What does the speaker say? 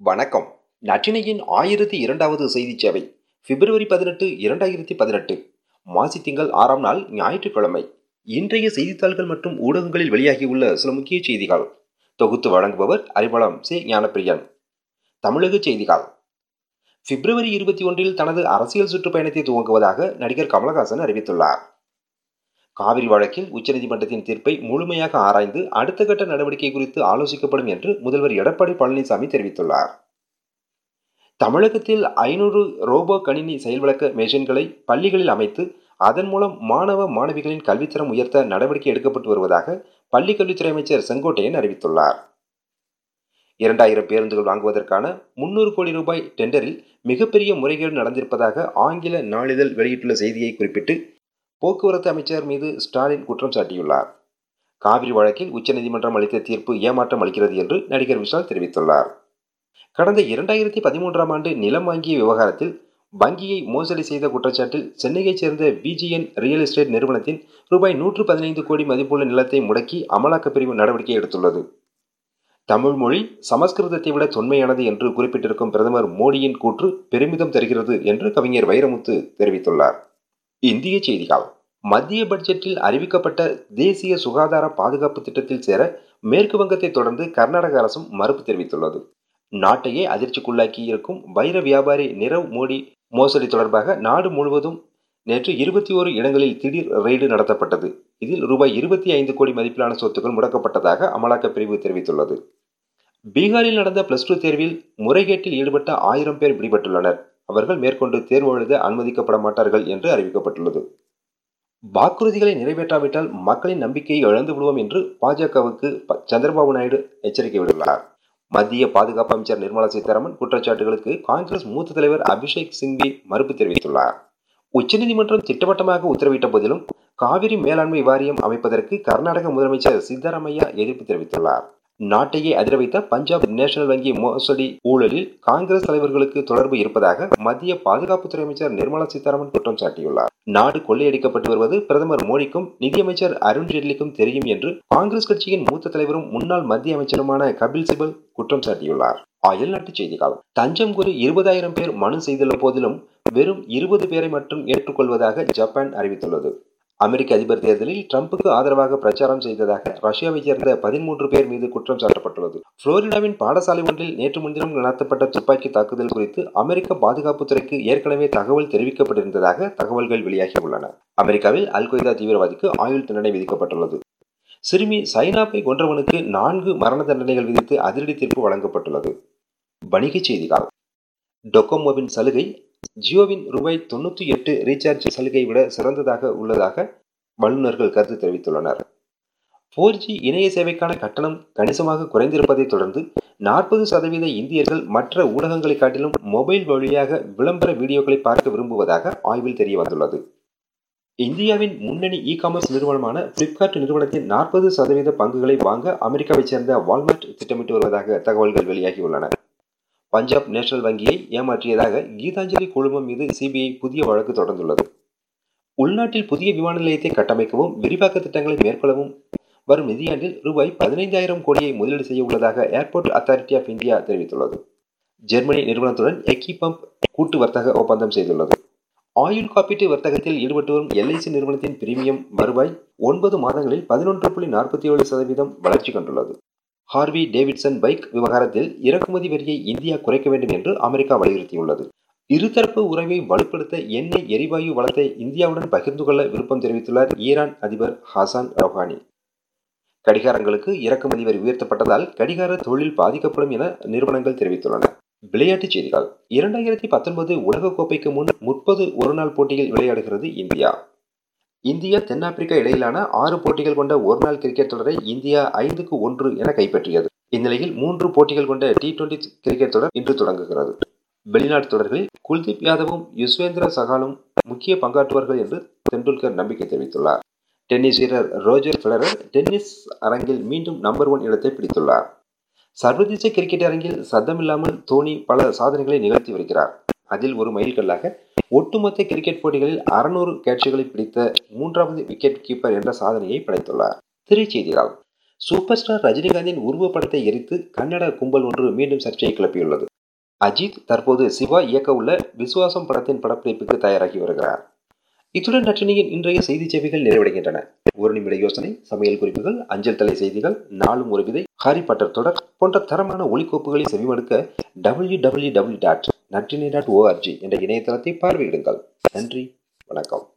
வணக்கம். நற்றினையின் ஆயிரத்தி இரண்டாவது செய்தி சேவை பிப்ரவரி பதினெட்டு இரண்டாயிரத்தி பதினெட்டு மாசி திங்கள் ஆறாம் நாள் ஞாயிற்றுக்கிழமை. இன்றைய செய்தித்தாள்கள் மற்றும் ஊடகங்களில் வெளியாகியுள்ள சில முக்கிய செய்திகள். தொகுத்து வழங்குபவர் அறிவளம் சி. ஞானப்பிரியன். தமிழக செய்திகள். பிப்ரவரி இருபத்தி ஒன்றில் தனது அரசியல் சுற்றுப்பயணத்தை துவங்குவதாக நடிகர் கமலஹாசன் அறிவித்துள்ளார். காவிரி வழக்கில் உச்சநீதிமன்றத்தின் தீர்ப்பை முழுமையாக ஆராய்ந்து அடுத்த கட்ட நடவடிக்கை குறித்து ஆலோசிக்கப்படும் என்று முதல்வர் எடப்பாடி பழனிசாமி தெரிவித்துள்ளார். தமிழகத்தில் ஐநூறு ரோபோ கணினி செயல்விளக்க மெஷின்களை பள்ளிகளில் அமைத்து அதன் மூலம் மாணவ மாணவிகளின் கல்வித்தரம் உயர்த்த நடவடிக்கை எடுக்கப்பட்டு வருவதாக பள்ளிக் கல்வித்துறை அமைச்சர் செங்கோட்டையன் அறிவித்துள்ளார். இரண்டாயிரம் பேருந்துகள் வாங்குவதற்கான முன்னூறு கோடி ரூபாய் டெண்டரில் மிகப்பெரிய முறைகேடு நடந்திருப்பதாக ஆங்கில நாளிதழ் வெளியிட்டுள்ள செய்தியை குறிப்பிட்டு போக்குவரத்து அமைச்சர் மீது ஸ்டாலின் குற்றம் சாட்டியுள்ளார். காவிரி வழக்கில் உச்சநீதிமன்றம் அளித்த தீர்ப்பு ஏமாற்றம் அளிக்கிறது என்று நடிகர் விஷால் தெரிவித்துள்ளார். கடந்த இரண்டாயிரத்தி பதிமூன்றாம் ஆண்டு நிலம் வாங்கிய விவகாரத்தில் வங்கியை மோசடி செய்த குற்றச்சாட்டில் சென்னையைச் சேர்ந்த பிஜிஎன் ரியல் எஸ்டேட் நிறுவனத்தின் ரூபாய் நூற்று பதினைந்து கோடி மதிப்புள்ள நிலத்தை முடக்கி அமலாக்கப் பிரிவு நடவடிக்கை எடுத்துள்ளது. தமிழ் மொழி சமஸ்கிருதத்தை விட தொன்மையானது என்று குறிப்பிட்டிருக்கும் பிரதமர் மோடியின் கூற்று பெருமிதம் தருகிறது என்று கவிஞர் வைரமுத்து தெரிவித்துள்ளார். இந்திய செய்திகள். மத்திய பட்ஜெட்டில் அறிவிக்கப்பட்ட தேசிய சுகாதார பாதுகாப்பு திட்டத்தில் சேர மேற்கு வங்கத்தை தொடர்ந்து கர்நாடக அரசும் மறுப்பு தெரிவித்துள்ளது. நாட்டையே அதிர்ச்சிக்குள்ளாக்கி இருக்கும் வைர வியாபாரி நிரவ் மோடி மோசடி தொடர்பாக நாடு முழுவதும் நேற்று இருபத்தி ஓரு இடங்களில் திடீர் ரெய்டு நடத்தப்பட்டது. இதில் ரூபாய் இருபத்தி ஐந்து கோடி மதிப்பிலான சொத்துக்கள் முடக்கப்பட்டதாக அமலாக்கப் பிரிவு தெரிவித்துள்ளது. பீகாரில் நடந்த பிளஸ் டூ தேர்வில் முறைகேட்டில் ஈடுபட்ட ஆயிரம் பேர் பிடிபட்டுள்ளனர். அவர்கள் மேற்கொண்டு தேர்வு எழுத அனுமதிக்கப்பட மாட்டார்கள் என்று அறிவிக்கப்பட்டுள்ளது. வாக்குறுதிகளை நிறைவேற்றாவிட்டால் மக்களின் நம்பிக்கையை இழந்து விடுவோம் என்று பாஜகவுக்கு சந்திரபாபு நாயுடு எச்சரிக்கை விடுத்துள்ளார். மத்திய பாதுகாப்பு அமைச்சர் நிர்மலா சீதாராமன் குற்றச்சாட்டுகளுக்கு காங்கிரஸ் மூத்த தலைவர் அபிஷேக் சிங்வி மறுப்பு தெரிவித்துள்ளார். உச்சநீதிமன்றம் திட்டவட்டமாக உத்தரவிட்ட போதிலும் காவிரி மேலாண்மை வாரியம் அமைப்பதற்கு கர்நாடக முதலமைச்சர் சித்தராமையா எதிர்ப்பு தெரிவித்துள்ளார். நாட்டையே அதிர வைத்த பஞ்சாப் நேஷனல் வங்கி மோசடி ஊழலில் காங்கிரஸ் தலைவர்களுக்கு தொடர்பு இருப்பதாக மத்திய பாதுகாப்புத்துறை அமைச்சர் நிர்மலா சீதாராமன் குற்றம் சாட்டியுள்ளார். நாடு கொள்ளையடிக்கப்பட்டு வருவது பிரதமர் மோடிக்கும் நிதியமைச்சர் அருண் ஜேட்லிக்கும் தெரியும் என்று காங்கிரஸ் கட்சியின் மூத்த தலைவரும் முன்னாள் மத்திய அமைச்சருமான கபில் சிபல் குற்றம் சாட்டியுள்ளார். அயல்நாட்டு செய்திகள். தஞ்சம் கூறி இருபதாயிரம் பேர் மனு செய்துள்ள போதிலும் வெறும் இருபது பேரை மட்டும் ஏற்றுக்கொள்வதாக ஜப்பான் அறிவித்துள்ளது. அமெரிக்க அதிபர் தேர்தலில் டிரம்புக்கு ஆதரவாக பிரச்சாரம் செய்ததாக ரஷ்யாவை சேர்ந்த பதிமூன்று பேர் மீது குற்றம் சாட்டப்பட்டுள்ளது. புளோரிடாவின் பாடசாலை ஒன்றில் நேற்று முன்தினம் நடத்தப்பட்ட துப்பாக்கி தாக்குதல் குறித்து அமெரிக்க பாதுகாப்புத்துறைக்கு ஏற்கனவே தகவல் தெரிவிக்கப்பட்டிருந்ததாக தகவல்கள் வெளியாகியுள்ளன அமெரிக்காவில் அல் கொய்தா தீவிரவாதிக்கு ஆயுள் தண்டனை விதிக்கப்பட்டுள்ளது. சிறுமி சைனாப்பை கொன்றவனுக்கு நான்கு மரண தண்டனைகள் விதித்து அதிரடி தீர்ப்பு வழங்கப்பட்டுள்ளது. வணிகச் செய்திகள். டொக்கோமோவின் சலுகை ஜியோவின் ரூபாய் தொண்ணூற்றி எட்டு ரீசார்ஜ் சலுகை விட சிறந்ததாக உள்ளதாக வல்லுநர்கள் கருத்து தெரிவித்துள்ளனர். ஃபோர் ஜி இணைய சேவைக்கான கட்டணம் கணிசமாக குறைந்திருப்பதை தொடர்ந்து நாற்பது சதவீத இந்தியர்கள் மற்ற ஊடகங்களை காட்டிலும் மொபைல் வழியாக விளம்பர வீடியோக்களை பார்க்க விரும்புவதாக ஆய்வில் தெரிய வந்துள்ளது இந்தியாவின் முன்னணி இ காமர்ஸ் நிறுவனமான பிளிப்கார்ட் நிறுவனத்தின் நாற்பது சதவீத பங்குகளை வாங்க அமெரிக்காவைச் சேர்ந்த வால்மார்ட் திட்டமிட்டு வருவதாக தகவல்கள் வெளியாகியுள்ளன. பஞ்சாப் நேஷனல் வங்கியை ஏமாற்றியதாக கீதாஞ்சலி குழுமம் மீது சிபிஐ புதிய வழக்கு தொடர்ந்துள்ளது. உள்நாட்டில் புதிய விமான நிலையத்தை கட்டமைக்கவும் விரிவாக்க திட்டங்களை மேற்கொள்ளவும் வரும் நிதியாண்டில் ரூபாய் பதினைந்தாயிரம் கோடியை முதலீடு செய்ய உள்ளதாக ஏர்போர்ட் அத்தாரிட்டி ஆஃப் இந்தியா தெரிவித்துள்ளது. ஜெர்மனி நிறுவனத்துடன் எக்கி பம்ப் கூட்டு வர்த்தக ஒப்பந்தம் செய்துள்ளது. ஆயுள் காப்பீட்டு வர்த்தகத்தில் ஈடுபட்டு வரும் எல்ஐசி நிறுவனத்தின் பிரீமியம் வருவாய் ஒன்பது மாதங்களில் பதினொன்று புள்ளி நாற்பத்தி ஏழு சதவீதம் வளர்ச்சி கண்டுள்ளது. ஹார்வி டேவிட்சன் பைக் விவகாரத்தில் இறக்குமதி வரியை இந்தியா குறைக்க வேண்டும் என்று அமெரிக்கா வலியுறுத்தியுள்ளது. இருதரப்பு உறவை வலுப்படுத்த எண்ணெய் எரிவாயு வளத்தை இந்தியாவுடன் பகிர்ந்து கொள்ள விருப்பம் தெரிவித்துள்ளார் ஈரான் அதிபர் ஹசான் ரவ்ஹானி கடிகாரங்களுக்கு இறக்குமதி வரி உயர்த்தப்பட்டதால் கடிகார தொழில் பாதிக்கப்படும் என நிறுவனங்கள் தெரிவித்துள்ளன. விளையாட்டுச் செய்திகள். இரண்டாயிரத்தி பத்தொன்பது உலகக்கோப்பைக்கு முன் முப்பது ஒருநாள் போட்டியில் விளையாடுகிறது இந்தியா. இந்தியா தென்னாப்பிரிக்கா இடையிலான ஆறு போட்டிகள் கொண்ட ஒருநாள் கிரிக்கெட் தொடரை இந்தியா ஐந்துக்கு ஒன்று என கைப்பற்றியது. இந்நிலையில் மூன்று போட்டிகள் கொண்ட டி டுவெண்டி கிரிக்கெட் தொடர் இன்று தொடங்குகிறது. வெளிநாட்டு தொடர்களில் குல்தீப் யாதவும் யுஸ்வேந்திர சகாலும் முக்கிய பங்காற்றுவார்கள் என்று தெண்டுல்கர் நம்பிக்கை தெரிவித்துள்ளார். டென்னிஸ் வீரர் ரோஜர் ஃபெடரர் டென்னிஸ் அரங்கில் மீண்டும் நம்பர் ஒன் இடத்தை பிடித்துள்ளார். சர்வதேச கிரிக்கெட் அரங்கில் சத்தமில்லாமல் தோனி பல சாதனைகளை நிகழ்த்தி வருகிறார். அதில் ஒரு மைல்கல்லாக ஒட்டுமொத்த கிரிக்கெட் போட்டிகளில் அறுநூறு கேட்சுகளை பிடித்த மூன்றாவது விக்கெட் கீப்பர் என்ற சாதனையை படைத்துள்ளார். திருச்செய்திகள். சூப்பர் ஸ்டார் ரஜினிகாந்தின் உருவப்படத்தை எரித்து கன்னட கும்பல் ஒன்று மீண்டும் சர்ச்சையை கிளப்பியுள்ளது. அஜித் தற்போது சிவா இயக்க உள்ள விசுவாசம் படத்தின் படப்பிடிப்புக்கு தயாராகி வருகிறார். இத்துடன் நற்றினியின் இன்றைய செய்தி சேவைகள் நிறைவடைகின்றன. ஒரு நிமிட யோசனை சமையல் குறிப்புகள் அஞ்சல் தலை செய்திகள் நாளும் ஒரு விதை ஹாரி பாட்டர் தொடர் போன்ற தரமான ஒளிக்கோப்புகளை செவிமடுக்க W W W dot Natrinai dot O R G என்ற இணையதளத்தை பார்வையிடுங்கள். நன்றி. வணக்கம்.